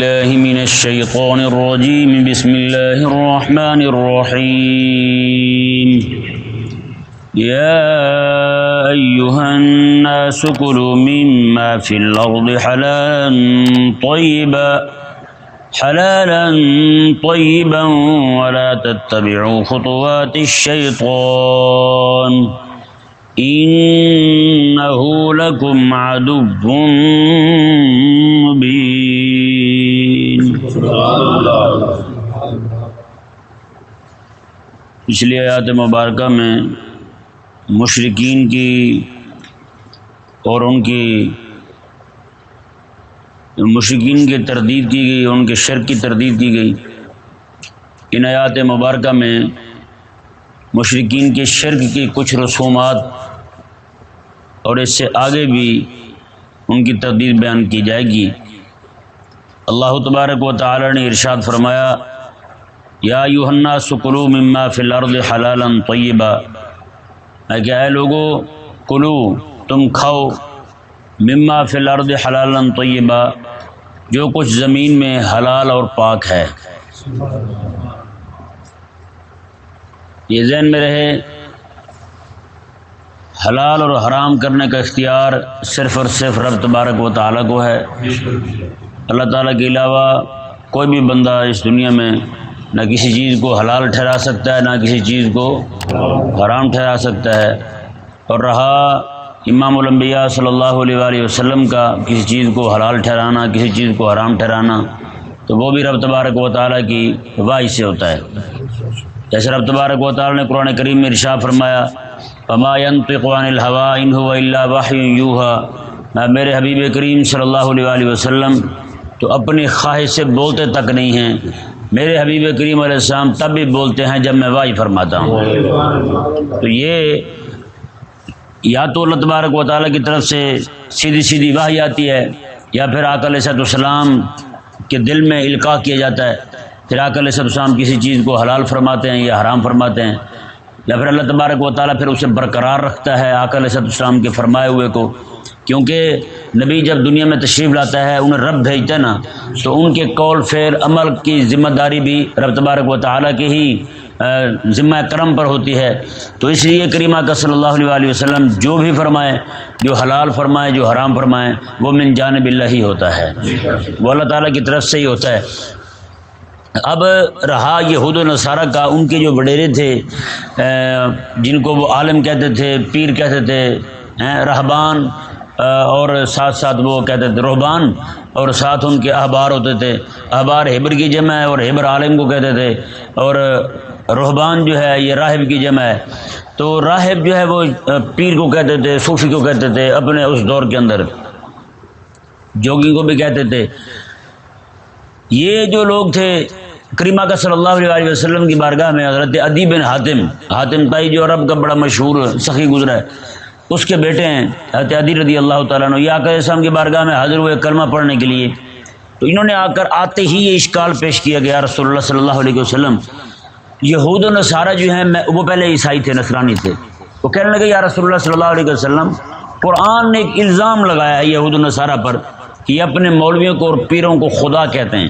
الله من الشيطان الرجيم. بسم الله الرحمن الرحيم. يا أيها الناس كلوا مما في الأرض حلالا طيبا حلالا طيبا، ولا تتبعوا خطوات الشيطان. إنه لكم عدو مبين. پچھلی آیات مبارکہ میں مشرقین کی اور ان کی مشرقین کی تردید کی گئی، ان کے شرک کی تردید کی گئی۔ ان آیات مبارکہ میں مشرقین کے شرک کی کچھ رسومات اور اس سے آگے بھی ان کی تردید بیان کی جائے گی۔ اللہ تبارک و تعالی نے ارشاد فرمایا، یا یوحنا سکلو مما فی الارض حلالا طیبا۔ میں کہ اے لوگو، کلو، تم کھاؤ۔ مما فی الارض حلالا طیبا، جو کچھ زمین میں حلال اور پاک ہے۔ یہ ذہن میں رہے، حلال اور حرام کرنے کا اختیار صرف اور صرف رب تبارک و تعالیٰ کو ہے۔ اللہ تعالیٰ کے علاوہ کوئی بھی بندہ اس دنیا میں نہ کسی چیز کو حلال ٹھہرا سکتا ہے، نہ کسی چیز کو حرام ٹھہرا سکتا ہے۔ اور رہا امام الانبیاء صلی اللہ علیہ وآلہ وسلم کا کسی چیز کو حلال ٹھہرانا، کسی چیز کو حرام ٹھہرانا، تو وہ بھی رب تبارک و تعالیٰ کی وائی سے ہوتا ہے۔ جیسے رب تبارک و تعالیٰ نے قرآن کریم میں ارشا فرمایا، فما ينطق عن الهوى ان هو الا وحي يوحى میرے حبیب کریم صلی اللہ علیہ وآلہ وسلم تو اپنی خواہش سے بولتے تک نہیں ہیں۔ میرے حبیب کریم علیہ السلام تب بھی بولتے ہیں جب میں وائی فرماتا ہوں۔ تو یہ یا تو اللہ تبارک و تعالیٰ کی طرف سے سیدھی سیدھی واہی آتی ہے، یا پھر آکل صد السلام کے دل میں القاع کیا جاتا ہے۔ پھر آکل صد السلام کسی چیز کو حلال فرماتے ہیں یا حرام فرماتے ہیں۔ یا پھر اللہ تبارک و تعالیٰ پھر اسے برقرار رکھتا ہے آکل صد السلام کے فرمائے ہوئے کو۔ کیونکہ نبی جب دنیا میں تشریف لاتا ہے، انہیں رب بھیجتا ہے نا، تو ان کے قول فیر عمل کی ذمہ داری بھی رب تبارک و تعالیٰ کی ہی ذمہ کرم پر ہوتی ہے۔ تو اس لیے کریمہ کا صلی اللہ علیہ وسلم جو بھی فرمائے، جو حلال فرمائے، جو حرام فرمائے، وہ من جانب اللہ ہی ہوتا ہے۔ وہ اللہ تعالیٰ کی طرف سے ہی ہوتا ہے۔ اب رہا یہود و نصارہ کا، ان کے جو وڈیرے تھے جن کو وہ عالم کہتے تھے، پیر کہتے تھے رہبان اور ساتھ ساتھ وہ کہتے تھے رحبان اور ساتھ ان کے احبار ہوتے تھے۔ احبار حبر کی جمع ہے اور حبر عالم کو کہتے تھے۔ اور رحبان جو ہے، یہ راہب کی جمع ہے۔ تو راہب جو ہے، وہ پیر کو کہتے تھے، صوفی کو کہتے تھے اپنے اس دور کے اندر۔ جوگی کو بھی کہتے تھے۔ یہ جو لوگ تھے، کریمہ کا صلی اللہ علیہ وسلم کی بارگاہ میں، حضرت ادی بن حاتم حاتم تائی جو عرب کا بڑا مشہور سخی گزرا ہے۔ اس کے بیٹے ہیں، حضرت عدی رضی اللہ تعالیٰ نے یہ آکر اسلام کی بارگاہ میں حاضر ہوئے کلمہ پڑھنے کے لیے۔ تو انہوں نے آ کر آتے ہی یہ اشکال پیش کیا گیا رسول اللہ صلی اللہ علیہ وسلم، یہود و نصارہ جو ہیں، میں وہ پہلے عیسائی تھے، نصرانی تھے۔ وہ کہنے لگے، یا رسول اللہ صلی اللہ علیہ وسلم، قرآن نے ایک الزام لگایا ہے یہود و نصارہ پر کہ یہ اپنے مولویوں کو اور پیروں کو خدا کہتے ہیں۔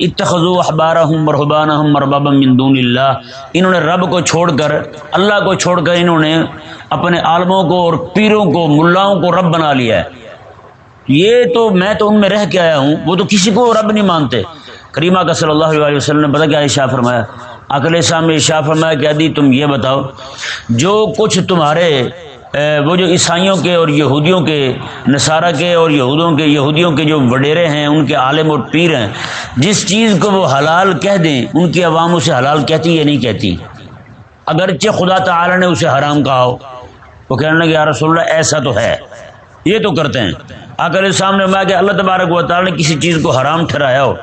اتخذو احبارہ ہوں مرحبانہ ہوں مرباب دون اللہ۔ انہوں نے رب کو چھوڑ کر، اللہ کو چھوڑ کر انہوں نے اپنے عالموں کو اور پیروں کو، ملاؤں کو رب بنا لیا ہے۔ یہ تو میں تو ان میں رہ کے آیا ہوں، وہ تو کسی کو رب نہیں مانتے۔ کریمہ کا صلی اللہ علیہ وسلم نے پتہ کیا شاہ فرمایا؟ اکل صاحب نے شاہ فرمایا کہ ادی تم یہ بتاؤ، جو کچھ تمہارے وہ جو عیسائیوں کے اور یہودیوں کے، نصارہ کے اور یہودوں کے، یہودیوں کے جو وڈیرے ہیں، ان کے عالم اور پیر ہیں، جس چیز کو وہ حلال کہہ دیں، ان کی عوام اسے حلال کہتی یا نہیں کہتی؟ اگرچہ خدا تعالی نے اسے حرام کہا ہو، وہ کہنے لگے، یا رسول اللہ، ایسا تو ہے۔ یہ تو کرتے ہیں۔ آکر سامنے میں کہ اللہ تبارک و تعالیٰ نے کسی چیز کو حرام ٹھہرایا ہو،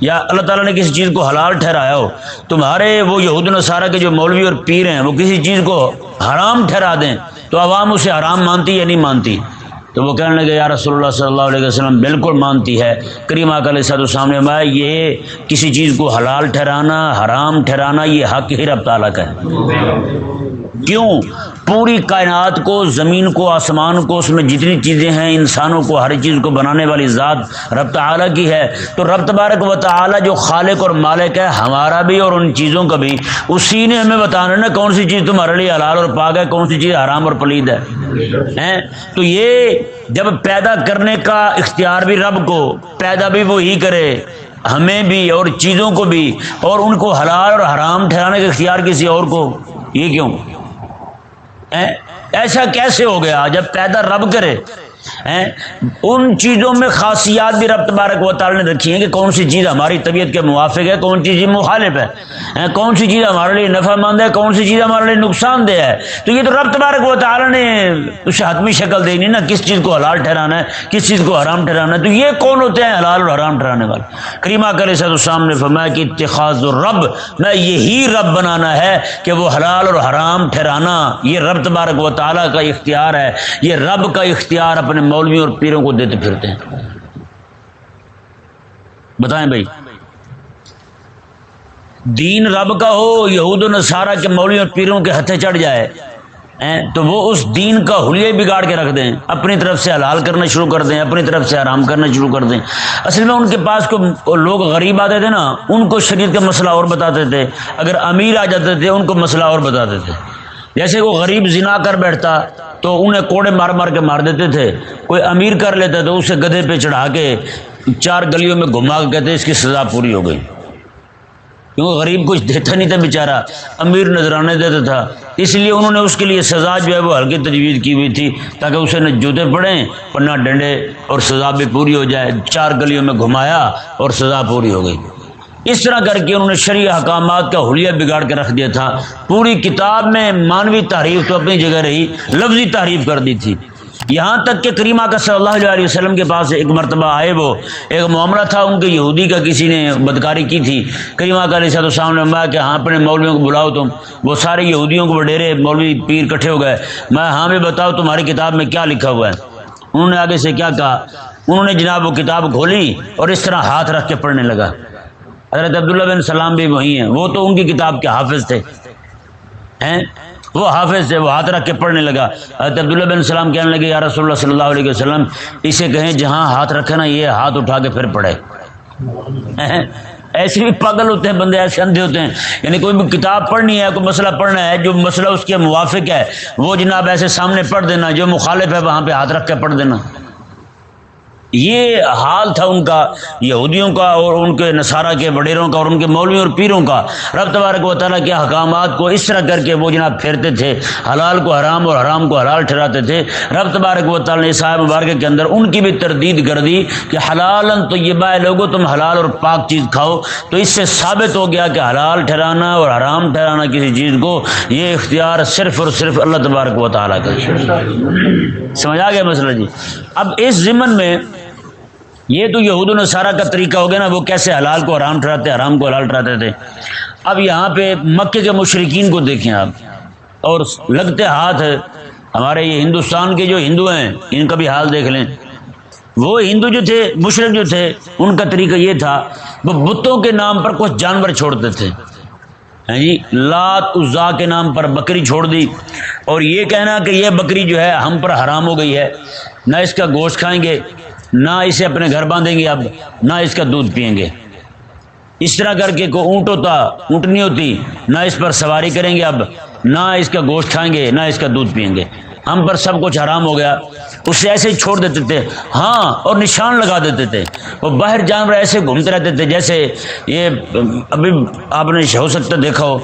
یا اللہ تعالیٰ نے کسی چیز کو حلال ٹھہرایا ہو، تمہارے وہ یہود نصارہ کے جو مولوی اور پیر ہیں، وہ کسی چیز کو حرام ٹھہرا دیں۔ تو عوام اسے حرام مانتی یا نہیں مانتی؟ تو وہ کہنے لگے، یا رسول اللہ صلی اللہ علیہ وسلم بالکل مانتی ہے۔ کریمہ کل صد السلام میں یہ کسی چیز کو حلال ٹھہرانا، حرام ٹھہرانا، یہ حق ہی رب تعالیٰ کا ہے۔ کیوں؟ پوری کائنات کو، زمین کو، آسمان کو، اس میں جتنی چیزیں ہیں، انسانوں کو، ہر چیز کو بنانے والی ذات رب تعالیٰ کی ہے۔ تو رب تبارک و تعالیٰ جو خالق اور مالک ہے، ہمارا بھی اور ان چیزوں کا بھی، اسی نے ہمیں بتانا نا کون سی چیز تمہارے لیے حلال اور پاک ہے، کون سی چیز حرام اور پلید ہے۔ تو یہ جب پیدا کرنے کا اختیار بھی رب کو، پیدا بھی وہی کرے، ہمیں بھی اور چیزوں کو بھی، اور ان کو حلال اور حرام ٹھہرانے کا اختیار کسی اور کو، یہ کیوں؟ ایسا کیسے ہو گیا جب پیدا رب کرے؟ ان چیزوں میں خاصیات بھی رب تبارک و تعالی نے رکھی ہیں کہ کون سی چیز ہماری طبیعت کے موافق ہے، کون سی چیز مخالف ہے؟ کون سی چیز ہمارے لیے نفع مند ہے، کون سی چیز ہمارے لیے نقصان دہ ہے؟ تو یہ تو رب تبارک و تعالی نے اسے حتمی شکل دینی نا، کس چیز کو حلال ٹھہرانا ہے، کس چیز کو حرام ٹھہرانا ہے؟ تو یہ کون ہوتے ہیں حلال اور حرام ٹھہرانے والے؟ کریمہ کرے سید السلام نے فرمایا کہ اتخاذ الرب میں یہی رب بنانا ہے کہ وہ حلال اور حرام ٹھہرانا، یہ رب تبارک و تعالیٰ کا اختیار ہے، یہ رب کا اختیار اپنے اپنے مولوی اور پیروں کو دیتے پھرتے ہیں۔ بتائیں بھائی۔ دین رب کا ہو، یہود و نصارہ کے مولوی اور پیروں کے ہتھے چڑھ جائے تو وہ اس دین کا حلیہ بگاڑ کے رکھ دیں۔ اپنی طرف سے حلال کرنا شروع کر دیں، اپنی طرف سے آرام کرنا شروع کر دیں۔ اصل میں ان کے پاس کو لوگ غریب آتے تھے نا، ان کو شریعت کا مسئلہ اور بتاتے تھے۔ اگر امیر آ جاتے تھے، ان کو مسئلہ اور بتاتے تھے۔ جیسے وہ غریب زنا کر بیٹھتا تو انہیں کوڑے مار مار کے مار دیتے تھے۔ کوئی امیر کر لیتا تو اسے گدھے پہ چڑھا کے چار گلیوں میں گھما کے کہتے اس کی سزا پوری ہو گئی۔ کیونکہ غریب کچھ دیتا نہیں تھا بیچارہ، امیر نذرانے دیتا تھا۔ اس لیے انہوں نے اس کے لیے سزا جو ہے وہ ہلکی تجویز کی ہوئی تھی تاکہ اسے نہ جوتے پڑیں اور نہ ڈنڈے اور سزا بھی پوری ہو جائے۔ چار گلیوں میں گھمایا اور سزا پوری ہو گئی۔ اس طرح کر کے انہوں نے شرعی احکامات کا حلیہ بگاڑ کے رکھ دیا تھا۔ پوری کتاب میں مانوی تعریف تو اپنی جگہ رہی، لفظی تعریف کر دی تھی۔ یہاں تک کہ کریمہ کا صلی اللہ علیہ وسلم کے پاس ایک مرتبہ آئے وہ، ایک معاملہ تھا، ان کے یہودی کا کسی نے بدکاری کی تھی۔ کریمہ کا علیہ السلام نے کہ ہاں اپنے مولویوں کو بلاؤ تم۔ وہ سارے یہودیوں کو وڈیرے مولوی پیر کٹھے ہو گئے۔ میں ہاں بھی بتاؤ تمہاری کتاب میں کیا لکھا ہوا ہے۔ انہوں نے آگے سے کیا کہا؟ انہوں نے جناب وہ کتاب کھولی اور اس طرح ہاتھ رکھ کے پڑھنے لگا۔ حضرت عبداللہ بن سلام بھی وہی ہیں۔ وہ تو ان کی کتاب کے حافظ تھے۔ ہیں؟ وہ حافظ تھے، وہ ہاتھ رکھ کے پڑھنے لگا۔ حضرت عبداللہ بن سلام کہنے لگے، یا رسول اللہ صلی اللہ علیہ وسلم، اسے کہیں جہاں ہاتھ رکھے نا یہ ہاتھ اٹھا کے پھر پڑھے۔ ایسے بھی پاگل ہوتے ہیں بندے، ایسے اندھے ہوتے ہیں۔ یعنی کوئی بھی کتاب پڑھنی ہے، کوئی مسئلہ پڑھنا ہے، جو مسئلہ اس کے موافق ہے، وہ جناب ایسے سامنے پڑھ دینا، جو مخالف ہے، وہاں پہ ہاتھ رکھ کے پڑھ دینا۔ یہ حال تھا ان کا، یہودیوں کا اور ان کے نصارہ کے وڈیروں کا اور ان کے مولویوں اور پیروں کا۔ رب تبارک و تعالیٰ کے حکامات کو اس طرح کر کے وہ جناب پھیرتے تھے، حلال کو حرام اور حرام کو حلال ٹھہراتے تھے۔ رب تبارک و تعالیٰ نے صاحب مبارک کے اندر ان کی بھی تردید کر دی کہ حلال تو یہ بائے لوگوں تم حلال اور پاک چیز کھاؤ۔ تو اس سے ثابت ہو گیا کہ حلال ٹھہرانا اور حرام ٹھہرانا کسی چیز کو، یہ اختیار صرف اور صرف اللہ تبارک و تعالیٰ کا سمجھ آ گیا مسئلہ جی؟ اب اس ضمن میں یہ تو یہود النصارہ کا طریقہ ہو گیا نا، وہ کیسے حلال کو حرام ٹھہراتے، حرام کو حلال ٹھہراتے تھے۔ اب یہاں پہ مکے کے مشرقین کو دیکھیں آپ، اور لگتے ہاتھ ہمارے یہ ہندوستان کے جو ہندو ہیں، ان کا بھی حال دیکھ لیں۔ وہ ہندو جو تھے مشرق جو تھے، ان کا طریقہ یہ تھا، وہ بتوں کے نام پر کچھ جانور چھوڑتے تھے۔ ہاں جی لات عزا کے نام پر بکری چھوڑ دی۔ اور یہ کہنا کہ یہ بکری جو ہے، ہم پر حرام ہو گئی ہے۔ نہ اس کا گوشت کھائیں گے نہ اسے اپنے گھر باندھیں گے اب، نہ اس کا دودھ پئیں گے۔ اس طرح کر کے کوئی اونٹ ہوتا اونٹنی ہوتی، نہ اس پر سواری کریں گے اب، نہ اس کا گوشت کھائیں گے، نہ اس کا دودھ پئیں گے۔ ہم پر سب کچھ حرام ہو گیا۔ اسے ایسے ہی چھوڑ دیتے تھے۔ ہاں اور نشان لگا دیتے تھے۔ وہ باہر جانور ایسے گھومتے رہتے تھے جیسے یہ، ابھی آپ نے ہو سکتا دیکھا ہو۔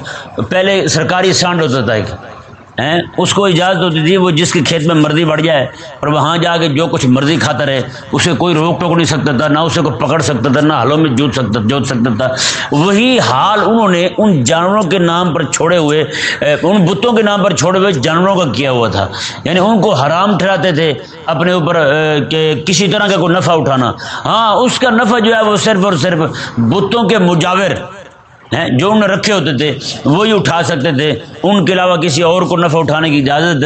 پہلے سرکاری سانڈ ہوتا تھا ایک۔ اس کو اجازت ہوتی تھی وہ جس کے کھیت میں مرضی بڑھ جائے اور وہاں جا کے جو کچھ مرضی کھاتا رہے، اسے کوئی روک ٹوک نہیں سکتا تھا، نہ اسے کوئی پکڑ سکتا تھا، نہ ہلوں میں جوت سکتا جوت سکتا تھا۔ وہی حال انہوں نے ان جانوروں کے نام پر چھوڑے ہوئے ان بتوں کے نام پر چھوڑے ہوئے جانوروں کا کیا ہوا تھا۔ یعنی ان کو حرام ٹھہراتے تھے اپنے اوپر کہ کسی طرح کا کوئی نفع اٹھانا۔ ہاں اس کا نفع جو ہے وہ صرف اور صرف بتوں کے مجاور۔ جو انہوں نے رکھے ہوتے تھے، وہی اٹھا سکتے تھے۔ ان کے علاوہ کسی اور کو نفع اٹھانے کی اجازت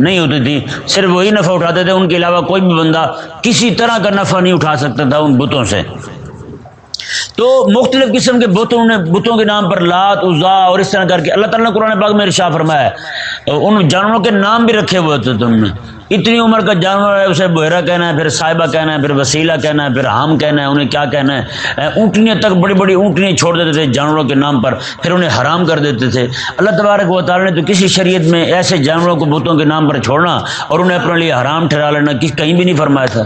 نہیں ہوتی تھی۔ صرف وہی نفع اٹھاتے تھے، ان کے علاوہ کوئی بھی بندہ کسی طرح کا نفع نہیں اٹھا سکتا تھا ان بتوں سے۔ تو مختلف قسم کے بتوں نے بتوں کے نام پر لات ازا اور اس طرح کر کے اللہ تعالیٰ نے قرآن پاک میں ارشا فرمایا ہے۔ ان جانوروں کے نام بھی رکھے ہوئے تھے تم نے۔ اتنی عمر کا جانور ہے، اسے بحیرہ کہنا ہے، پھر صاحبہ کہنا ہے، پھر وسیلہ کہنا ہے، پھر ہم کہنا ہے، انہیں کیا کہنا ہے۔ اونٹنیاں تک بڑی بڑی اونٹنیاں چھوڑ دیتے تھے جانوروں کے نام پر، پھر انہیں حرام کر دیتے تھے۔ اللہ تبارک و تعالیٰ نے تو کسی شریعت میں ایسے جانوروں کو بتوں کے نام پر چھوڑنا اور انہیں اپنے لیے حرام ٹھہرا لینا کہیں بھی نہیں فرمایا تھا۔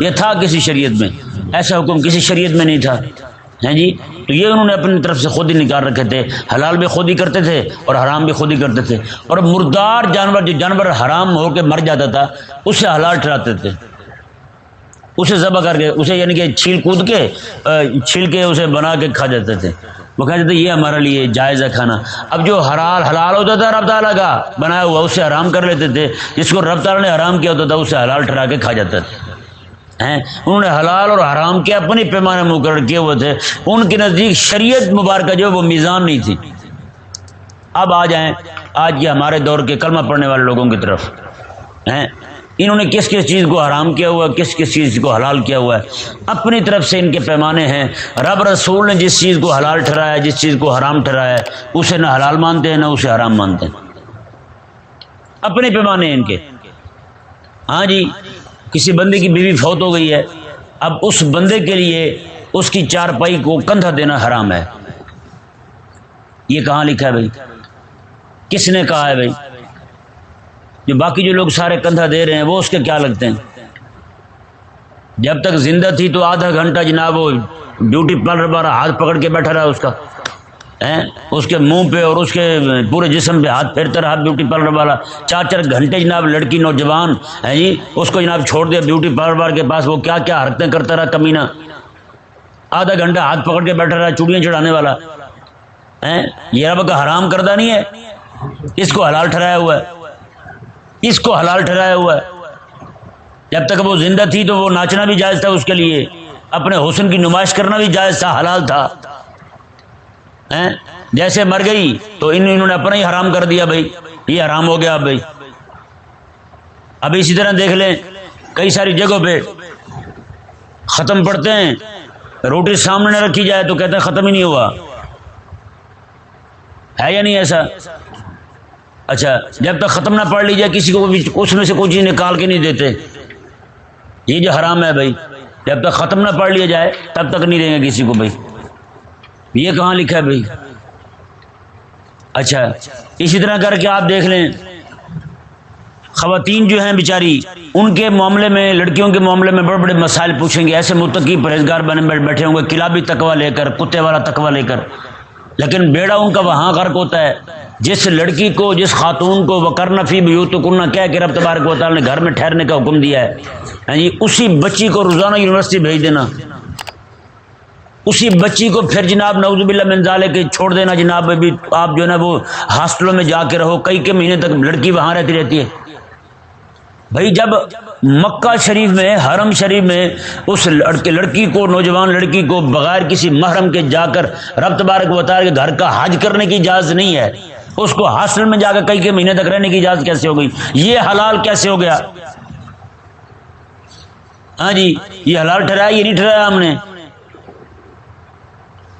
یہ تھا کسی شریعت میں۔ ایسا حکم کسی شریعت میں نہیں تھا۔ ہیں جی؟ تو یہ انہوں نے اپنی طرف سے خود ہی نکال رکھے تھے۔ حلال بھی خود ہی کرتے تھے اور حرام بھی خود ہی کرتے تھے۔ اور مردار جانور جو جانور حرام ہو کے مر جاتا تھا، اسے حلال ٹھہراتے تھے۔ اسے ذبح کر کے، اسے یعنی کہ چھیل کود کے چھیل کے اسے بنا کے کھا جاتے تھے۔ وہ کہتے تھے، یہ ہمارے لیے جائز ہے کھانا۔ اب جو حلال حلال ہوتا تھا رب تعالیٰ کا، بنایا ہوا، اسے حرام کر لیتے تھے۔ جس کو رب تعالیٰ نے حرام کیا ہوتا تھا، اسے حلال ٹھہرا کے کھا جاتا تھا۔ ہیں؟ انہوں نے حلال اور حرام کے اپنی پیمانے مقرر کیے ہوئے تھے۔ ان کے نزدیک شریعت مبارکہ جو وہ میزان نہیں تھی۔ اب آ جائیں۔ آج یہ ہمارے دور کے کلمہ پڑھنے والے لوگوں کی طرف۔ ہیں؟ انہوں نے کس کس چیز کو حرام کیا ہوا ہے؟ کس کس چیز کو حلال کیا ہوا ہے؟ اپنی طرف سے ان کے پیمانے ہیں۔ رب رسول نے جس چیز کو حلال ٹھہرایا، جس چیز کو حرام ٹھہرایا ہے اسے نہ حلال مانتے ہیں نہ اسے حرام مانتے۔ ہیں اپنے پیمانے ہیں ان کے۔ ہاں جی۔ کسی بندے کی بیوی فوت ہو گئی ہے، اب اس بندے کے لیے اس کی چار پائی کو کندھا دینا حرام ہے۔ یہ کہاں لکھا ہے بھائی؟ کس نے کہا ہے بھائی؟ جو باقی جو لوگ سارے کندھا دے رہے ہیں، وہ اس کے کیا لگتے ہیں؟ جب تک زندہ تھی تو آدھا گھنٹہ جناب وہ بیوٹی پارلر ہاتھ پکڑ کے بیٹھا رہا اس کا۔ اس کے منہ پہ اور اس کے پورے جسم پہ ہاتھ پھیرتا رہا بیوٹی پارلر والا۔ چار چار گھنٹے جناب لڑکی نوجوان ہے جی؟ اس کو جناب چھوڑ دیا بیوٹی پارلر والے کے پاس۔ وہ کیا کیا حرکتیں کرتا رہا کمینہ۔ آدھا گھنٹہ ہاتھ پکڑ کے بیٹھا رہا، چوڑیاں چڑھانے والا۔ یہ رب کا حرام کردہ نہیں ہے؟ اس کو حلال ٹھہرایا ہوا ہے۔ اس کو حلال ٹھہرایا ہوا ہے۔ جب تک وہ زندہ تھی تو وہ ناچنا بھی جائز تھا اس کے لیے۔ اپنے حسن کی نمائش کرنا بھی جائز تھا، حلال تھا۔ جیسے مر گئی تو انہوں نے اپنا ہی حرام کر دیا بھائی۔ یہ حرام ہو گیا بھائی۔ اب اسی طرح دیکھ لیں، کئی ساری جگہوں پہ ختم پڑتے ہیں۔ روٹی سامنے رکھی جائے تو کہتے ہیں ختم ہی نہیں ہوا۔ ہے یا نہیں ایسا؟ اچھا جب تک ختم نہ پڑھ لی جائے کسی کو اس میں سے کوئی چیز نکال کے نہیں دیتے۔ یہ جو حرام ہے بھائی، جب تک ختم نہ پڑھ لیا جائے، تب تک نہیں دیں گے کسی کو بھائی۔ یہ کہاں لکھا ہے بھائی؟ اچھا اسی طرح کر کے آپ دیکھ لیں۔ خواتین جو ہیں بیچاری، ان کے معاملے میں، لڑکیوں کے معاملے میں بڑے بڑے مسائل پوچھیں گے۔ ایسے متقی پرہیزگار بنے بیٹھے ہوں گے، کلابی تکوا لے کر، کتے والا تکوا لے کر۔ لیکن بیڑا ان کا وہاں غرق ہوتا ہے۔ جس لڑکی کو، جس خاتون کو وہ کرنا فی بھی تو کننا کیا کہ رب تبارک و تعالیٰ نے گھر میں ٹھہرنے کا حکم دیا ہے یعنی اسی بچی کو روزانہ یونیورسٹی بھیج دینا۔ اسی بچی کو پھر جناب نوز باللہ منظالے کے چھوڑ دینا جناب، ابھی آپ جو ہے نا وہ ہاسٹلوں میں جا کے رہو، کئی کے مہینے تک لڑکی وہاں رہتی رہتی ہے۔ بھائی، جب مکہ شریف میں، حرم شریف میں اس لڑکی لڑکی کو، نوجوان لڑکی کو بغیر کسی محرم کے جا کر رب تبارک بتا کے گھر کا حج کرنے کی اجازت نہیں ہے، اس کو ہاسٹل میں جا کر کئی کے مہینے تک رہنے کی اجازت کیسے ہو گئی؟ یہ حلال کیسے ہو گیا؟ ہاں جی یہ حلال ٹھہرایا یہ نہیں ٹھہرایا ہم نے؟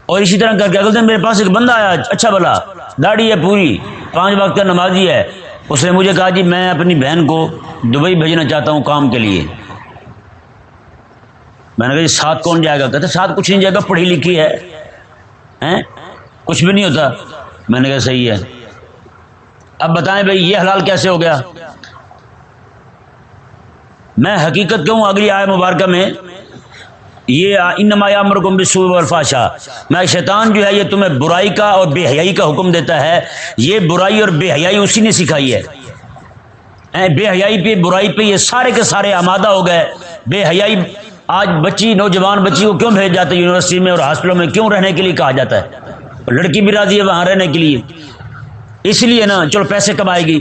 اور اسی طرح کر کے اگلے دن میرے پاس ایک بندہ آیا اچھا بلا داڑھی ہے پوری، پانچ وقت کا نمازی ہے۔ اس نے مجھے کہا جی میں اپنی بہن کو دبئی بھیجنا چاہتا ہوں کام کے لیے۔ میں نے کہا جی ساتھ کون جائے گا؟ کہتے ساتھ کچھ نہیں جائے گا، پڑھی لکھی ہے۔ کچھ بھی نہیں ہوتا۔ میں نے کہا، صحیح ہے۔ اب بتائیں بھائی، یہ حلال کیسے ہو گیا؟ میں حقیقت کیوں اگلی آئے مبارکہ میں یہ انما امرکم بالسوء والفحشاء۔ میں شیطان جو ہے یہ تمہیں برائی کا اور بے حیائی کا حکم دیتا ہے۔ یہ برائی اور بے حیائی اسی نے سکھائی ہے۔ بے حیائی پہ، برائی پہ یہ سارے کے سارے آمادہ ہو گئے۔ بے حیائی، آج بچی، نوجوان بچی کو کیوں بھیج جاتا ہے یونیورسٹی میں اور ہاسپٹلوں میں؟ کیوں رہنے کے لیے کہا جاتا ہے؟ لڑکی بھی راضی ہے وہاں رہنے کے لیے۔ اس لیے نا، چلو پیسے کمائے گی۔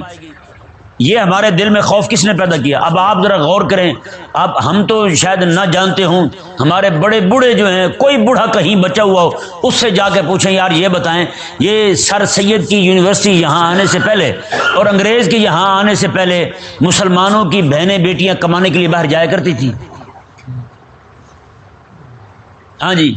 یہ ہمارے دل میں خوف کس نے پیدا کیا؟ اب آپ ذرا غور کریں۔ اب ہم تو شاید نہ جانتے ہوں۔ ہمارے بڑے بوڑھے جو ہیں، کوئی بوڑھا کہیں بچا ہوا ہو، اس سے جا کے پوچھیں، یار یہ بتائیں، یہ سر سید کی یونیورسٹی یہاں آنے سے پہلے اور انگریز کے یہاں آنے سے پہلے مسلمانوں کی بہنیں، بیٹیاں کمانے کے لیے باہر جایا کرتی تھی ہاں جی۔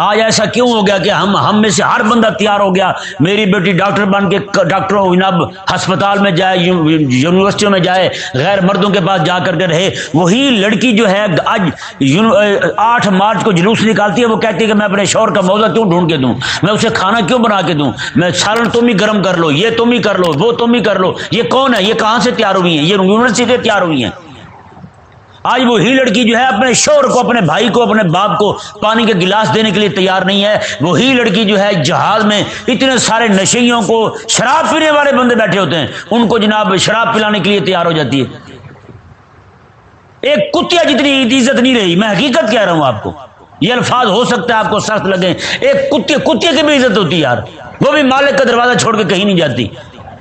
آج ایسا کیوں ہو گیا کہ ہم ہم میں سے ہر بندہ تیار ہو گیا؟ میری بیٹی ڈاکٹر بن کے ڈاکٹروں جناب ہسپتال میں جائے یونیورسٹیوں میں جائے، غیر مردوں کے پاس جا کر کے رہے۔ وہی لڑکی جو ہے، آج آٹھ مارچ کو جلوس نکالتی ہے، وہ کہتی ہے کہ میں اپنے شور کا موضوع کیوں ڈھونڈ کے دوں؟ میں اسے کھانا کیوں بنا کے دوں؟ میں سالن تم ہی گرم کر لو، یہ تم ہی کر لو، وہ تم ہی کر لو، یہ کون ہے؟ یہ کہاں سے تیار ہوئی ہیں؟ یہ یونیورسٹی سے تیار ہوئی ہیں۔ آج وہی لڑکی جو ہے اپنے شور کو، اپنے بھائی کو، اپنے باپ کو پانی کے گلاس دینے کے لیے تیار نہیں ہے۔ وہی لڑکی جو ہے جہاز میں اتنے سارے نشیوں کو شراب پینے والے بندے بیٹھے ہوتے ہیں۔ ان کو جناب شراب پلانے کے لیے تیار ہو جاتی ہے۔ ایک کتیا جتنی عزت نہیں رہی، میں حقیقت کہہ رہا ہوں آپ کو۔ یہ الفاظ ہو سکتا ہے آپ کو سخت لگے ایک کتے کتے کی بھی عزت ہوتی ہے یار۔ وہ بھی مالک کا دروازہ چھوڑ کے کہیں نہیں جاتی۔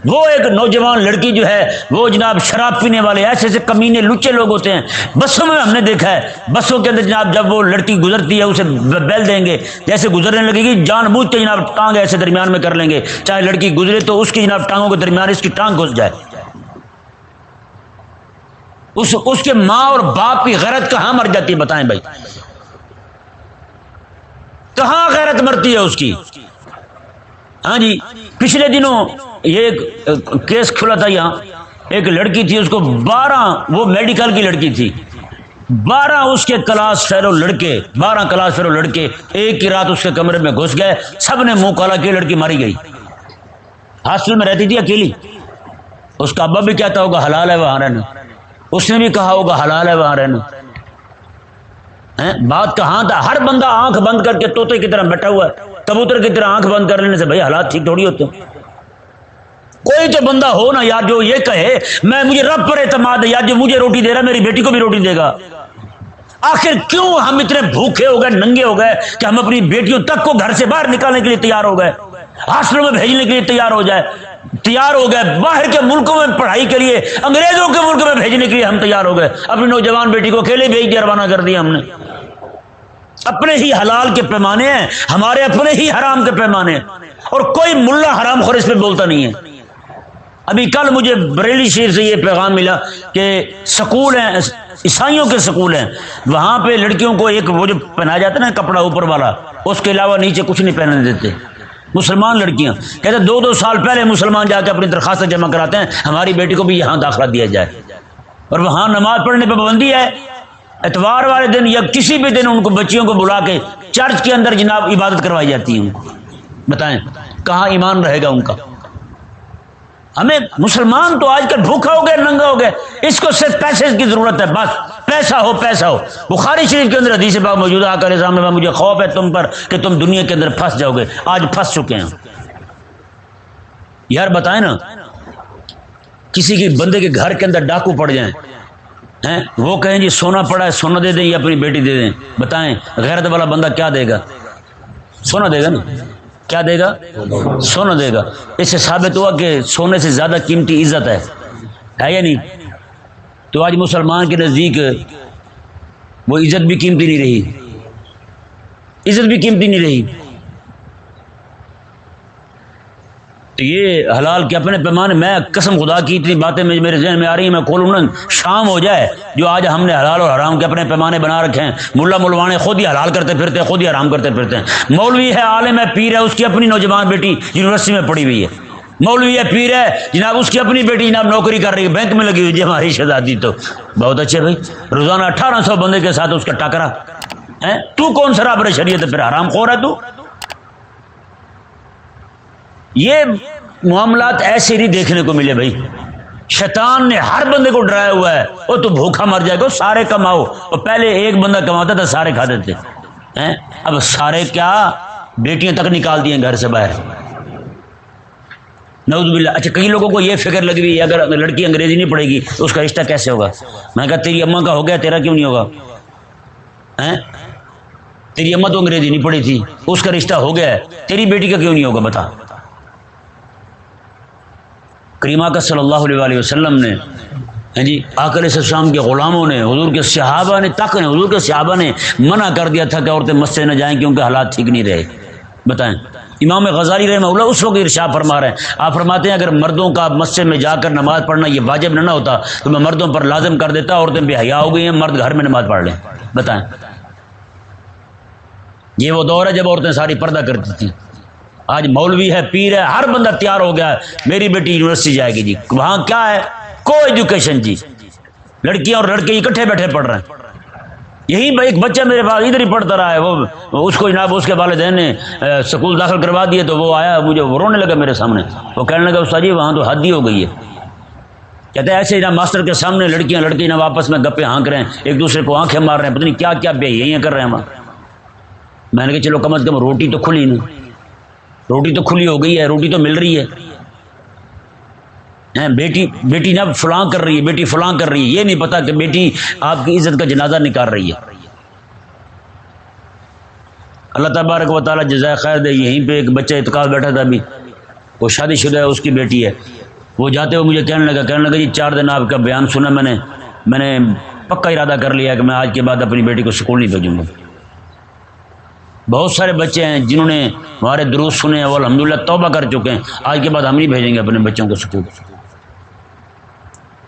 وہ ایک نوجوان لڑکی جو ہے، وہ جناب شراب پینے والے، ایسے ایسے کمینے، لچے لوگ ہوتے ہیں۔ بسوں میں ہم نے دیکھا ہے، بسوں کے اندر جناب جب وہ لڑکی گزرتی ہے، اسے بیل دیں گے، جیسے گزرنے لگے گی، جان بوجھ کے جناب ٹانگ ایسے درمیان میں کر لیں گے۔ چاہے لڑکی گزرے تو اس کی جناب ٹانگوں کے درمیان اس کی ٹانگ گھس جائے۔ اس اس کے ماں اور باپ کی غیرت کہاں مر جاتی ہے بتائیں بھائی؟ کہاں غیرت مرتی ہے اس کی؟ ہاں جی پچھلے دنوں یہ ایک کیس کھلا تھا یہاں۔ ایک لڑکی تھی، اس کو بارہ، وہ میڈیکل کی لڑکی تھی۔ بارہ اس کے کلاس فیرو لڑکے، بارہ کلاس فیرو لڑکے ایک ہی رات اس کے کمرے میں گھس گئے۔ سب نے منہ کالا کی لڑکی ماری گئی۔ ہاسٹل میں رہتی تھی اکیلی؟ اس کا ابا بھی کہتا ہوگا، حلال ہے وہاں رہنا۔ اس نے بھی کہا ہوگا، حلال ہے وہاں رہنا۔ بات کہاں تھا؟ ہر بندہ آنکھ بند کر کے توتے کی طرح بیٹھا ہوا ہے۔ کبوتر کی طرح آنکھ بند کر لینے سے، بھائی، حالات ٹھیک تھوڑی ہوتے ہیں۔ کوئی تو بندہ ہو نا یار جو یہ کہے، میں مجھے رب پر اعتماد ہے یار جو مجھے روٹی دے رہا میری بیٹی کو بھی روٹی دے گا۔ آخر کیوں ہم اتنے بھوکے ہو گئے، ننگے ہو گئے کہ ہم اپنی بیٹیوں تک کو گھر سے باہر نکالنے کے لیے تیار ہو گئے ہاسپٹل میں بھیجنے کے لیے تیار ہو جائے، تیار ہو گئے، باہر کے ملکوں میں پڑھائی کے لیے، انگریزوں کے ملک میں بھیجنے کے لیے ہم تیار ہو گئے۔ اپنی نوجوان بیٹی کو اکیلے بھیج دیا، روانہ کر دیا ہم نے۔ اپنے ہی حلال کے پیمانے ہیں، ہمارے اپنے ہی حرام کے پیمانے ہیں، اور کوئی ملا حرام خور اس پہ بولتا نہیں ہے۔ ابھی کل مجھے بریلی شیر سے یہ پیغام ملا کہ سکول ہیں، عیسائیوں کے سکول ہیں۔ وہاں پہ لڑکیوں کو ایک وہ جو پہنا جاتا ہے نا کپڑا اوپر والا، اس کے علاوہ نیچے کچھ نہیں پہننے دیتے۔ مسلمان لڑکیاں۔ کہتے دو دو سال پہلے مسلمان جا کے اپنی درخواست جمع کراتے ہیں، ہماری بیٹی کو بھی یہاں داخلہ دیا جائے۔ اور وہاں نماز پڑھنے پہ پابندی ہے۔ اتوار والے دن یا کسی بھی دن ان کو بچیوں کو بلا کے چرچ کے اندر جناب عبادت کروائی جاتی ہے بتائیں، کہاں ایمان رہے گا ان کا؟ ہمیں مسلمان تو آج کل بھوکا ہو گئے، ننگا ہو گئے۔ اس کو صرف پیسے کی ضرورت ہے، بس۔ پیسہ ہو پیسہ ہو۔ بخاری شریف کے اندر حدیث پاک موجود آ کر سامنے مجھے خوف ہے تم پر کہ تم دنیا کے اندر پھنس جاؤ گے۔ آج پھنس چکے ہیں۔ یار بتائیں نا، کسی کی بندے کے گھر کے اندر ڈاکو پڑ جائیں۔ ہیں؟ وہ کہیں جی سونا پڑا ہے، سونا دے دیں یا اپنی بیٹی دے دیں۔ بتائیں، غیرت والا بندہ کیا دے گا؟ سونا دے گا نا؟ کیا دے گا؟ سونا دے گا۔ اس سے ثابت ہوا کہ سونے سے زیادہ قیمتی عزت ہے۔ ہے یا نہیں؟ تو آج مسلمان کے نزدیک وہ عزت بھی قیمتی نہیں رہی۔ عزت بھی قیمتی نہیں رہی تو یہ حلال کے اپنے پیمانے میں قسم خدا کی اتنی باتیں میرے ذہن میں آ رہی ہیں، میں کھولوں شام ہو جائے، جو آج ہم نے حلال اور حرام کے اپنے پیمانے بنا رکھے ہیں۔ ملا ملوانے خود ہی حلال کرتے پھرتے ہیں خود ہی حرام کرتے پھرتے ہیں۔ مولوی ہے، عالم ہے، پیر ہے، اس کی اپنی نوجوان بیٹی یونیورسٹی میں پڑھی ہوئی ہے۔ مولوی ہے، پیر ہے، جناب، اس کی اپنی بیٹی جناب نوکری کر رہی ہے۔ بینک میں لگی ہوئی جی ہماری شہزادی تو۔ بہت اچھے بھائی۔ روزانہ اٹھارہ سو بندے کے ساتھ اس کا ٹکرا۔ تو کون سا رابر شریعت پھر حرام خور ہے تو؟ یہ معاملات ایسے نہیں دیکھنے کو ملے بھائی۔ شیطان نے ہر بندے کو ڈرایا ہوا ہے۔ وہ تو بھوکھا مر جائے گا سارے کماؤ۔ اور پہلے ایک بندہ کماتا تھا، سارے کھاتے تھے اب سارے کیا؟ بیٹیاں تک نکال دیے گھر سے باہر۔ نوز باللہ۔ اچھا کئی لوگوں کو یہ فکر لگ رہی ہے، اگر لڑکی انگریزی نہیں پڑھے گی، تو اس کا رشتہ کیسے ہوگا؟ میں کہا، تیری اماں کا ہو گیا، تیرا کیوں نہیں ہوگا؟ تیری اماں تو انگریزی نہیں پڑھی تھی، اس کا رشتہ ہو گیا ہے۔ تیری بیٹی کا کیوں نہیں ہوگا؟ بتا۔ کریمہ کا صلی اللہ علیہ وسلم نے یعنی جی آکر السلام کے غلاموں نے، حضور کے صحابہ نے تک نے، حضور کے صحابہ نے منع کر دیا تھا کہ عورتیں مسجد نہ جائیں کیونکہ حالات ٹھیک نہیں رہے۔ بتائیں۔ امام غزالی رحمہ اللہ اس وقت ارشا فرما رہے ہیں۔ آپ فرماتے ہیں اگر مردوں کا مسجد میں جا کر نماز پڑھنا یہ واجب نہ ہوتا تو میں مردوں پر لازم کر دیتا، عورتیں بے حیا ہو گئی ہیں، مرد گھر میں نماز پڑھ لیں۔ بتائیں۔ یہ وہ دور ہے جب عورتیں ساری پردہ کرتی تھیں۔ آج مولوی ہے، پیر ہے، ہر بندہ تیار ہو گیا ہے۔ میری بیٹی یونیورسٹی جائے گی جی۔ وہاں کیا ہے؟ کو ایجوکیشن جی۔ لڑکیاں اور لڑکے اکٹھے بیٹھے پڑھ رہے ہیں۔ یہی ایک بچہ میرے پاس ادھر ہی پڑھتا رہا ہے۔ وہ اس کو جناب اس کے والدین نے اسکول داخل کروا دیے تو وہ آیا، مجھے وہ رونے لگا میرے سامنے۔ وہ کہنے لگا، استاد جی وہاں تو حد ہی ہو گئی ہے۔ کہتے ہیں، ایسے جناب ماسٹر کے سامنے لڑکیاں لڑکی نہ واپس میں گپے ہانک رہے ہیں۔ ایک دوسرے کو آنکھیں مار رہے ہیں۔ پتہ نہیں کیا کیا بے کر رہے ہیں وہاں۔ میں نے کہا، چلو کم از کم روٹی تو کھلی نہیں روٹی تو کھلی ہو گئی ہے، روٹی تو مل رہی ہے۔ بیٹی بیٹی نہ فلاں کر رہی ہے، بیٹی فلاں کر رہی ہے۔ یہ نہیں پتا کہ بیٹی آپ کی عزت کا جنازہ نکال رہی ہے۔ اللہ تبارک و تعالیٰ جزائے خیر دے، یہیں پہ ایک بچہ اتقاف بیٹھا تھا ابھی۔ وہ شادی شدہ ہے، اس کی بیٹی ہے۔ وہ جاتے ہوئے مجھے کہنے لگا کہنے لگا جی چار دن آپ کا بیان سنا میں نے میں نے پکا ارادہ کر لیا کہ میں آج کے بعد اپنی بیٹی کو سکول نہیں بھیجوں گا۔ بہت سارے بچے ہیں جنہوں نے ہمارے دروس سنے ہیں، وہ الحمد للہ توبہ کر چکے ہیں۔ آج کے بعد ہم نہیں بھیجیں گے اپنے بچوں کو سکول۔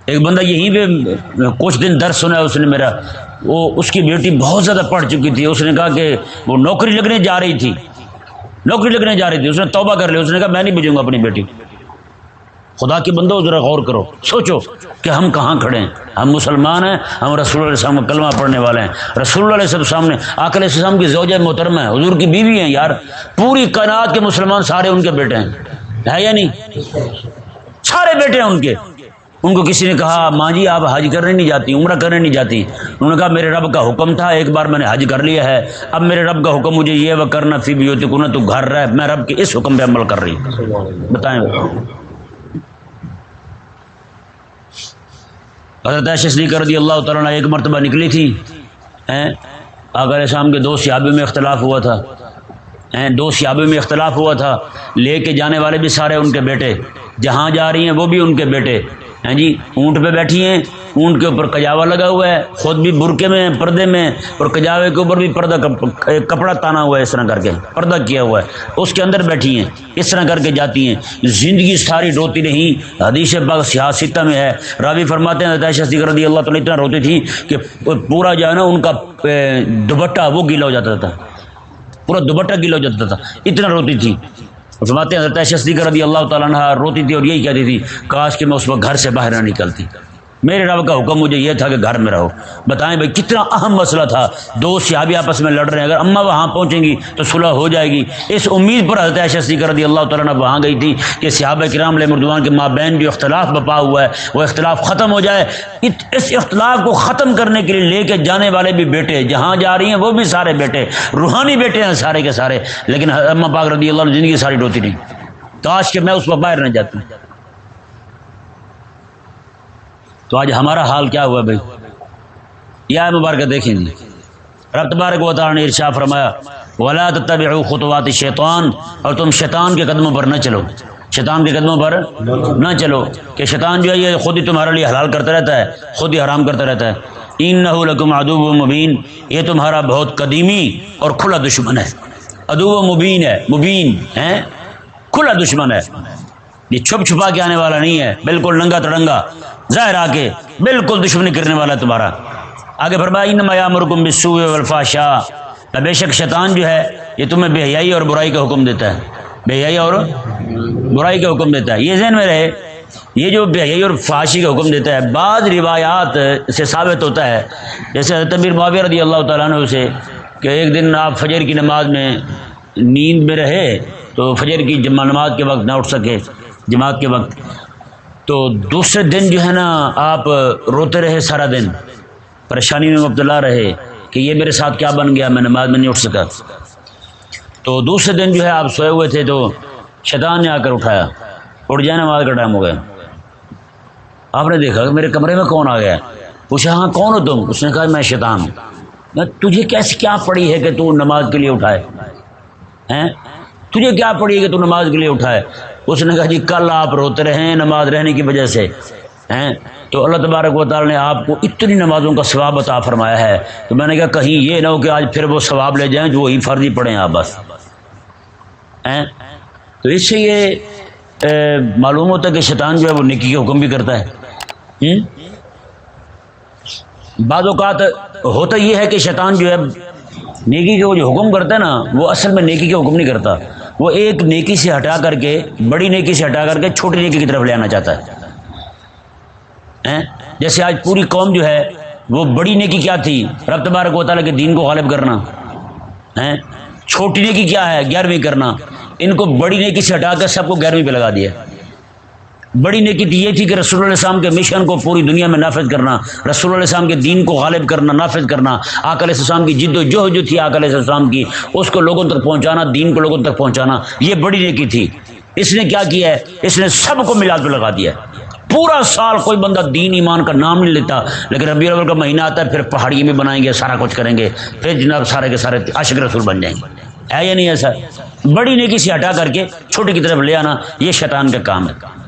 ایک بندہ یہیں پہ کچھ دن درس سنا ہے، اس نے میرا، وہ اس کی بیٹی بہت زیادہ پڑھ چکی تھی۔ اس نے کہا کہ وہ نوکری لگنے جا رہی تھی۔ نوکری لگنے جا رہی تھی، اس نے توبہ کر لیا اس نے کہا، میں نہیں بھیجوں گا اپنی بیٹی۔ کو خدا کے بندو، ذرا غور کرو۔ سوچو کہ ہم کہاں کھڑے ہیں؟ ہم مسلمان ہیں، ہم رسول اللہ السلام کا کلمہ پڑھنے والے ہیں۔ رسول اللہ علیہ السلام نے آکل السلام کی زوجہ محترمہ ہے، حضور کی بیوی ہیں یار۔ پوری کائنات کے مسلمان سارے ان کے بیٹے ہیں۔ ہے یا نہیں؟ سارے بیٹے ہیں ان کے۔ ان کو کسی نے کہا، ماں جی آپ حج کرنے نہیں جاتی، عمرہ کرنے نہیں جاتی۔ انہوں نے کہا، میرے رب کا حکم تھا، ایک بار میں نے حج کر لیا ہے۔ اب میرے رب کا حکم مجھے یہ وہ کرنا، فی بھی ہوتی تو گھر رہے میں رب کے اس حکم پہ عمل کر رہی بتائیں۔ حضرت صدیقہ رضی اللہ تعالیٰ نے ایک مرتبہ نکلی تھی اگر شام کے دو سیابے میں اختلاف ہوا تھا دو سیابے میں اختلاف ہوا تھا، لے کے جانے والے بھی سارے ان کے بیٹے، جہاں جا رہی ہیں وہ بھی ان کے بیٹے ہیں جی اونٹ پہ بیٹھی ہیں، اونٹ کے اوپر کجاوا لگا ہوا ہے، خود بھی برقے میں پردے میں اور کجاوے کے اوپر بھی پردہ کپڑا تانا ہوا ہے اس طرح کر کے، پردہ کیا ہوا ہے۔ اس کے اندر بیٹھی ہیں، اس طرح کر کے جاتی ہیں۔ زندگی ساری روتی نہیں حدیث پاک سیاستہ میں ہے۔ راوی فرماتے ہیں صدیق رضی اللہ تعالیٰ اتنا روتی تھی کہ پورا جو ہے نا، ان کا دوبٹہ وہ گیلا ہو جاتا تھا، پورا دوبٹہ گیلا ہو جاتا تھا، اتنا روتی تھی۔ فرماتے ہیں حضرت صدیقہ رضی اللہ تعالیٰ عنہ روتی تھی اور یہی کہتی تھی، کاش کہ میں اس وقت گھر سے باہر نہ نکلتی۔ میرے رب کا حکم مجھے یہ تھا کہ گھر میں رہو۔ بتائیں بھائی، کتنا اہم مسئلہ تھا۔ دو سیابی آپس میں لڑ رہے ہیں۔ اگر اماں وہاں پہنچیں گی تو صلح ہو جائے گی۔ اس امید پر حضرت عائشہ صدیقہ رضی اللہ تعالیٰ نے وہاں گئی تھی کہ صحابہ کرام علیہ مردوان کے ماں بہن جو اختلاف بپا ہوا ہے، وہ اختلاف ختم ہو جائے۔ اس اختلاف کو ختم کرنے کے لیے لے کے جانے والے بھی بیٹے، جہاں جا رہی ہیں وہ بھی سارے بیٹے، روحانی بیٹے ہیں سارے کے سارے۔ لیکن اماں پاک رضی اللہ زندگی ساری ڈوتی نہیں کاش کہ میں اس وقت باہر نہ جاتی تو آج ہمارا حال کیا ہوا بھائی؟ یہ مبارکہ دیکھیں گے رب تبارک و نے ارشا فرمایا، ولا تتبعوا خطوات شیطان اور تم شیطان کے قدموں پر نہ چلو۔ شیطان کے قدموں پر نہ چلو کہ شیطان جو ہے یہ خود ہی تمہارے لیے حلال کرتا رہتا ہے، خود ہی حرام کرتا رہتا ہے۔ این نہ لکم ادوب و مبین یہ تمہارا بہت قدیمی اور کھلا دشمن ہے۔ ادوب و مبین ہے مبین ہے، کھلا دشمن ہے۔ یہ چھپ چھپا کے آنے والا نہیں ہے، بالکل ننگا تڑنگا۔ ظاہر آ کے بالکل دشمنی کرنے والا تمہارا۔ آگے فرمایا مرکم بسو ولفا شاہ بے شک شیطان جو ہے، یہ تمہیں بے حیائی اور برائی کا حکم دیتا ہے۔ بے حیائی اور برائی کا حکم دیتا ہے۔ یہ ذہن میں رہے، یہ جو بے حیائی اور فاشی کا حکم دیتا ہے، بعض روایات سے ثابت ہوتا ہے۔ جیسے تبیر معاویہ رضی اللہ تعالیٰ عنہ سے کہ ایک دن آپ فجر کی نماز میں نیند میں رہے تو فجر کی جمع نماز کے وقت نہ اٹھ سکے، جماعت کے وقت۔ تو دوسرے دن جو ہے نا آپ روتے رہے سارا دن، پریشانی میں مبتلا رہے کہ یہ میرے ساتھ کیا بن گیا، میں نماز میں نہیں اٹھ سکا۔ تو دوسرے دن جو ہے آپ سوئے ہوئے تھے تو شیطان نے آ کر اٹھایا۔ اٹھ جائے، نماز کا ٹائم ہو گیا۔ آپ نے دیکھا کہ میرے کمرے میں کون آ گیا؟ پوچھا ہاں کون ہو تم؟ اس نے کہا، میں شیطان۔ ہوں تجھے کیسی کیا پڑی ہے کہ تو نماز کے لیے اٹھائے؟ ہیں؟ تجھے کیا پڑی ہے کہ تو نماز کے لیے اٹھائے؟ اس نے کہا جی کل آپ روتے رہے ہیں نماز رہنے کی وجہ سے، ہیں؟ تو اللہ تبارک و تعالیٰ نے آپ کو اتنی نمازوں کا ثواب عطا فرمایا ہے۔ تو میں نے کہا کہیں یہ نہ ہو کہ آج پھر وہ ثواب لے جائیں جو وہی فرضی پڑھیں آپ بس۔ ہیں؟ تو اس سے یہ معلوم ہوتا ہے کہ شیطان جو ہے وہ نکی کے حکم بھی کرتا ہے۔ بعض اوقات ہوتا یہ ہے کہ شیطان جو ہے نیکی کا وہ جو حکم کرتا ہے نا، وہ اصل میں نیکی کا حکم نہیں کرتا۔ وہ ایک نیکی سے ہٹا کر کے، بڑی نیکی سے ہٹا کر کے چھوٹی نیکی کی طرف لے آنا چاہتا ہے۔ جیسے آج پوری قوم جو ہے، وہ بڑی نیکی کیا تھی؟ رب تبارک و تعالیٰ کے دین کو غالب کرنا۔ چھوٹی نیکی کیا ہے؟ گیارہویں کرنا۔ ان کو بڑی نیکی سے ہٹا کر سب کو گیارہویں پہ لگا دیا۔ بڑی نیکی یہ تھی کہ رسول اللہ السلام کے مشن کو پوری دنیا میں نافذ کرنا، رسول اللہ السلام کے دین کو غالب کرنا، نافذ کرنا۔ آکل السلام کی جد و جو جو تھی آکل السلام کی، اس کو لوگوں تک پہنچانا، دین کو لوگوں تک پہنچانا، یہ بڑی نیکی تھی۔ اس نے کیا کیا ہے؟ اس نے سب کو ملا لگا دیا پورا سال کوئی بندہ دین ایمان کا نام نہیں لیتا، لیکن ربی الاول کا مہینہ آتا ہے، پھر پہاڑی میں بنائیں گے، سارا کچھ کریں گے، پھر جناب سارے کے سارے عاشق رسول بن جائیں گے۔ ہے یا نہیں ایسا بڑی نیکی سے ہٹا کر کے چھوٹی کی طرف لے آنا، یہ شیطان کا کام ہے۔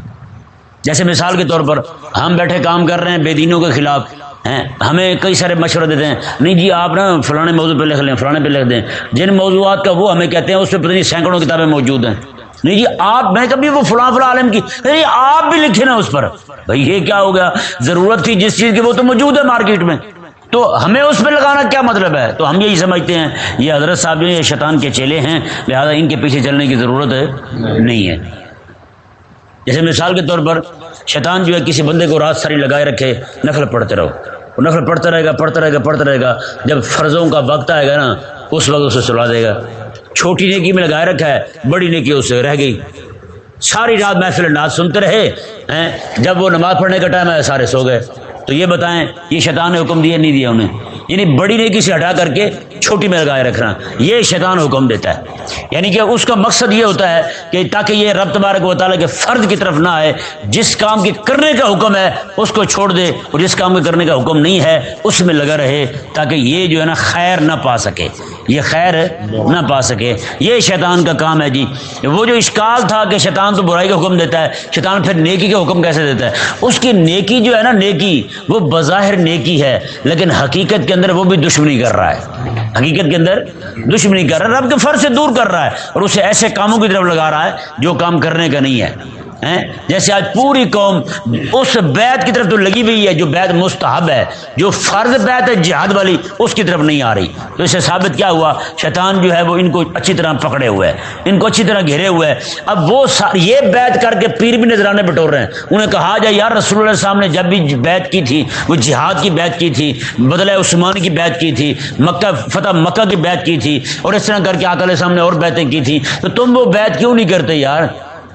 جیسے مثال کے طور پر ہم بیٹھے کام کر رہے ہیں، بے دینوں کے خلاف، ہیں، ہمیں کئی سارے مشورے دیتے ہیں، نہیں جی آپ نا فلانے موضوع پہ لکھ لیں، فلانے پہ لکھ دیں۔ جن موضوعات کا وہ ہمیں کہتے ہیں، اس پہ پتہ نہیں سینکڑوں کتابیں موجود ہیں۔ نہیں جی آپ، میں کبھی وہ فلاں فلاں عالم کی، نہیں جی، آپ بھی لکھے نا اس پر۔ بھائی یہ کیا ہو گیا؟ ضرورت تھی جس چیز کی، وہ تو موجود ہے مارکیٹ میں۔ تو ہمیں اس پہ لگانا کیا مطلب ہے؟ تو ہم یہی سمجھتے ہیں، یہ حضرت صاحب جو یہ شیطان کے چیلے ہیں، لہذا ان کے پیچھے چلنے کی ضرورت ہے، نہیں ہے۔ جیسے مثال کے طور پر شیطان جو ہے کسی بندے کو رات ساری لگائے رکھے، نفل پڑھتے رہو۔ وہ نفل پڑھتا رہے گا، پڑھتا رہے گا، پڑھتا رہے گا۔ جب فرضوں کا وقت آئے گا نا، اس وقت اسے چلا دے گا۔ چھوٹی نیکی میں لگائے رکھا ہے، بڑی نیکی اس سے رہ گئی۔ ساری رات محفل ناز سنتے رہے جب وہ نماز پڑھنے کا ٹائم ہے سارے سو گئے۔ تو یہ بتائیں، یہ شیطان نے حکم دیا، نہیں دیا انہیں؟ یعنی بڑی نیکی سے ہٹا کر کے چھوٹی میں لگائے رکھنا، یہ شیطان حکم دیتا ہے۔ یعنی کہ اس کا مقصد یہ ہوتا ہے کہ تاکہ یہ رب تبارک و تعالیٰ کے فرد کی طرف نہ آئے، جس کام کے کرنے کا حکم ہے اس کو چھوڑ دے اور جس کام کے کرنے کا حکم نہیں ہے، اس میں لگا رہے تاکہ یہ جو ہے نا خیر نہ پا سکے۔ یہ خیر نہ پا سکے۔ یہ شیطان کا کام ہے جی۔ وہ جو اشکال تھا کہ شیطان تو برائی کا حکم دیتا ہے، شیطان پھر نیکی کا حکم کیسے دیتا ہے؟ اس کی نیکی جو ہے نا، نیکی، وہ بظاہر نیکی ہے، لیکن حقیقت کے اندر وہ بھی دشمنی کر رہا ہے۔ حقیقت کے اندر دشمنی کر رہا ہے، رب کے فرض سے دور کر رہا ہے اور اسے ایسے کاموں کی طرف لگا رہا ہے جو کام کرنے کا نہیں ہے۔ جیسے آج پوری قوم اس بیت کی طرف تو لگی ہوئی ہے، جو بیت مستحب ہے، جو فرض بیت ہے، جہاد والی، اس کی طرف نہیں آ رہی۔ تو اسے ثابت کیا ہوا، شیطان جو ہے وہ ان کو اچھی طرح پکڑے ہوئے ہے ان کو اچھی طرح گھیرے ہوئے ہے اب وہ یہ بیت کر کے پیر بھی نظرانے بٹور رہے ہیں۔ انہیں کہا جائے یار، رسول اللہ صاحب نے جب بھی بیت کی تھی، وہ جہاد کی بیت کی تھی، بدلہ عثمان کی بیت کی تھی، مکہ، فتح مکہ کی بیت کی تھی، اور اس طرح کر کے آکل صاحب نے اور بیتیں کی تھی تو تم وہ بیت کیوں نہیں کرتے یار؟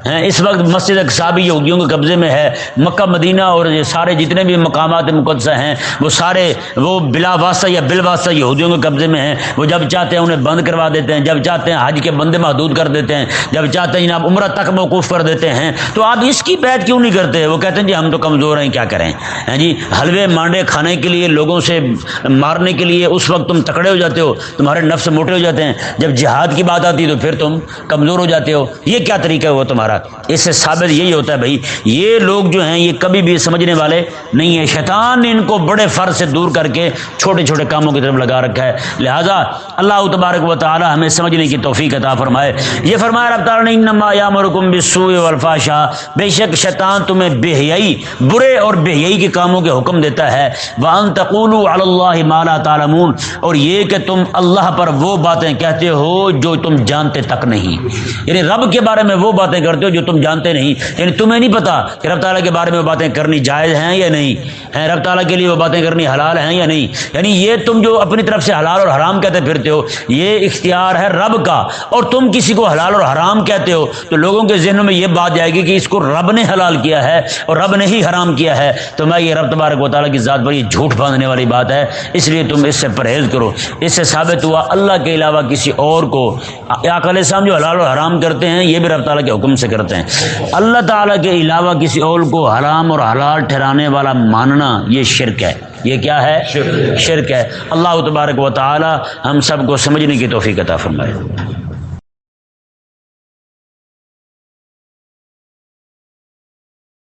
اس وقت مسجد اقصابی یہودیوں کے قبضے میں ہے، مکہ، مدینہ اور یہ سارے جتنے بھی مقامات مقدسہ ہیں، وہ سارے، وہ بلا واسطہ یا بل واسطہ یہودیوں کے قبضے میں ہیں۔ وہ جب چاہتے ہیں انہیں بند کروا دیتے ہیں، جب چاہتے ہیں حج کے بندے محدود کر دیتے ہیں، جب چاہتے ہیں جناب عمرہ تک موقوف کر دیتے ہیں، تو آپ اس کی بیت کیوں نہیں کرتے؟ وہ کہتے ہیں جی ہم تو کمزور ہیں، کیا کریں؟ جی حلوے مانڈے کھانے کے لیے، لوگوں سے مارنے کے لیے اس وقت تم تکڑے ہو جاتے ہو، تمہارے نفس موٹے ہو جاتے ہیں۔ جب جہاد کی بات آتی ہے تو پھر تم کمزور ہو جاتے ہو۔ یہ کیا طریقہ ہے وہ تمہارا؟ تمہارا۔ اس سے ثابت یہی ہوتا ہے بھائی، یہ لوگ جو ہیں، یہ کبھی بھی سمجھنے والے نہیں ہیں۔ شیطان نے ان کو بڑے فرض سے دور کر کے چھوٹے چھوٹے کاموں کی طرف لگا رکھا ہے۔ لہٰذا اللہ تبارک و تعالی ہمیں سمجھنے کی توفیق عطا فرمائے۔ یہ فرمایا رب تعالیٰ نے، انما یامرکم بالسوء والفحشاء بے شک شیطان تمہیں بے حیائی برے اور بے حیائی کے کاموں کے حکم دیتا ہے۔ وان تقولوا علی اللہ ما لا تعلمون۔ اور یہ کہ تم اللہ پر وہ باتیں کہتے ہو جو تم جانتے تک نہیں۔ یعنی رب کے بارے میں وہ باتیں کرتے کرتے ہو جو تم جانتے نہیں۔ یعنی تمہیں نہیں پتا کہ رب تعالیٰ کے بارے میں وہ باتیں کرنی جائز ہیں یا نہیں۔ ہیں رب تعالیٰ کے لیے وہ باتیں کرنی حلال ہیں یا نہیں۔ یعنی یہ تم جو اپنی طرف سے حلال اور حرام کہتے پھرتے ہو، یہ اختیار ہے رب کا۔ اور تم کسی کو حلال اور حرام کہتے ہو، تو لوگوں کے ذہنوں میں یہ بات جائے گی کہ اس کو رب نے حلال کیا ہے اور رب نے ہی حرام کیا ہے۔ تو میں یہ رب تبارک و تعالیٰ کی ذات پر یہ جھوٹ باندھنے والی بات ہے۔ اس لیے تم اس سے پرہیز کرو۔ اس سے ثابت ہوا اللہ کے علاوہ کسی اور کو۔ آکل صاحب جو حلال اور حرام کرتے ہیں، یہ بھی رب تعالیٰ کے حکم سے کرتے ہیں۔ اللہ تعالیٰ کے علاوہ کسی اور کو حرام اور حلال ٹھہرانے والا ماننا یہ شرک ہے۔ یہ کیا ہے۔ شرک ہے۔ اللہ تبارک و تعالی ہم سب کو سمجھنے کی توفیق عطا فرمائے۔